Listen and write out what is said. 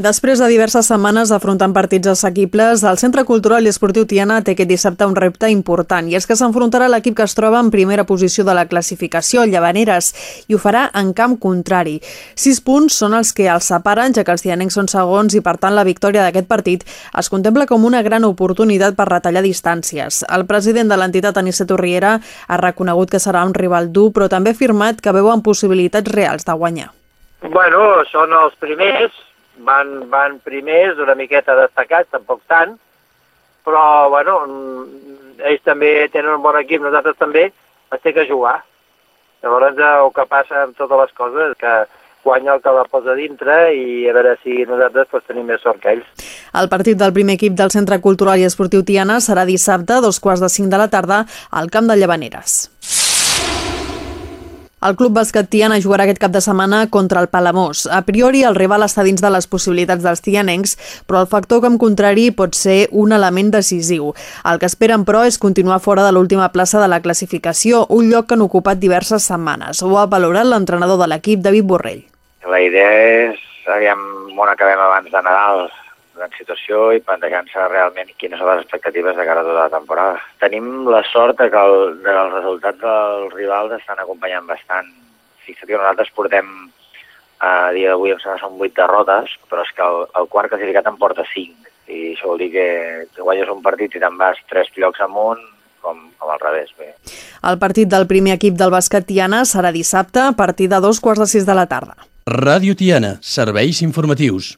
Després de diverses setmanes afrontant partits assequibles, el Centre Cultural i Esportiu Tiana té aquest dissabte un repte important i és que s'enfrontarà l'equip que es troba en primera posició de la classificació, Llevaneres, i ho farà en camp contrari. Sis punts són els que els separen, ja que els tianencs són segons i, per tant, la victòria d'aquest partit es contempla com una gran oportunitat per retallar distàncies. El president de l'entitat, Aniceto Riera, ha reconegut que serà un rival dur, però també ha afirmat que veuen possibilitats reals de guanyar. Bueno, són els primers, van, van primers, una miqueta destacats, tampoc tant, però, bueno, ells també tenen un bon equip, nosaltres també, es té que jugar. Llavors, eh, el que passa amb totes les coses que guanya el que la posa dintre i a veure si nosaltres pues, tenim més sort que ells. El partit del primer equip del Centre Cultural i Esportiu Tiana serà dissabte a dos quarts de cinc de la tarda al Camp de Llevaneres. El club basquet Tiana jugarà aquest cap de setmana contra el Palamós. A priori, el rival està dins de les possibilitats dels tianencs, però el factor camp contrari pot ser un element decisiu. El que esperen, però, és continuar fora de l'última plaça de la classificació, un lloc que han ocupat diverses setmanes. Ho ha valorat l'entrenador de l'equip, David Borrell. La idea és, aviam on acabem abans de Nadal, en situació i plantejant-se realment quines són les expectatives de cara a tota la temporada. Tenim la sort que el, de els resultats dels rivals estan acompanyant bastant. Fixa't que nosaltres portem a dia d'avui em sembla són 8 derrotes, però és que el, el quart classificat en porta 5. I això vol dir que, que guanyes un partit i te'n vas 3 llocs amunt, com, com al revés. Bé. El partit del primer equip del bàsquet Tiana serà dissabte a partir de dos quarts de sis de la tarda. Ràdio Tiana, serveis informatius.